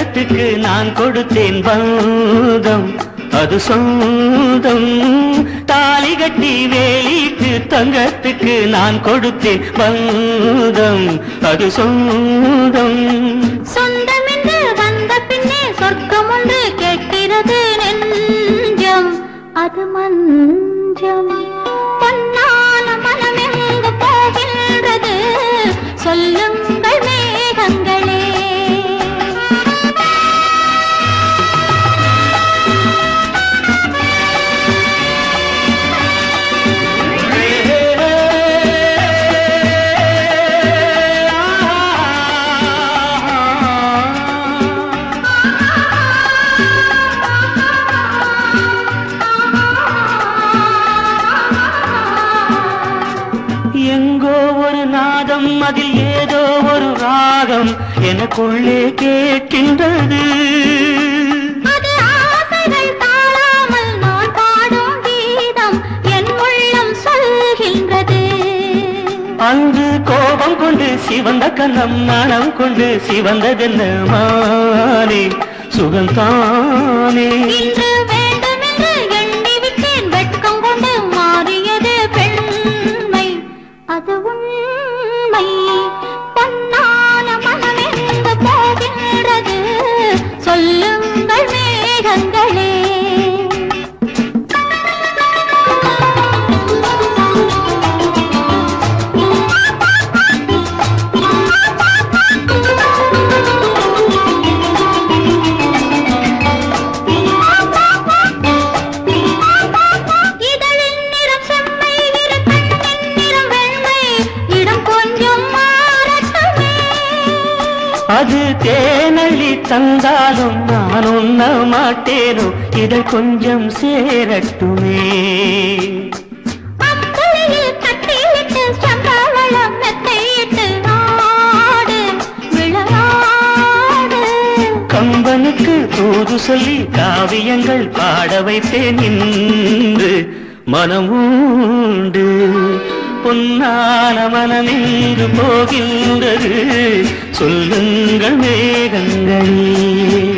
தங்கத்துக்கு நான் கொடுத்தேன் பந்தம். அது சொந்தம். தாலி கட்டி வேலிக்கு தங்கத்துக்கு நான் கொடுத்தேன் பந்தம். அது சொந்தம். சொந்தம் என்று வந்த பின்னே சொர்க்கம் ஒன்று கேட்கிறது நெஞ்சம். அது மஞ்சம். பொன்னான மனம் எங்கு போகின்றது. சொல்லுங்கள் நாதம் அதில் ஏதோ ஒரு ராகம் எனக்குள்ளே கேட்கின்றது. அங்கு கோபம் கொண்டு சிவந்த கண்ணம் நாணம் கொண்டு சிவந்ததென்ன மானே? சுகந்தானே அது தேனள்ளி தந்தாலும் நான் உண்ண மாட்டேனோ இதை கொஞ்சம் சேரட்டுமே. கம்பனுக்கு தூது சொல்லி காவியங்கள் பாட வைத்தேன் இன்று. மனமூண்டு பொன்னான மனமின்று போகின்றது சொல்லுங்கள் மேகங்களே.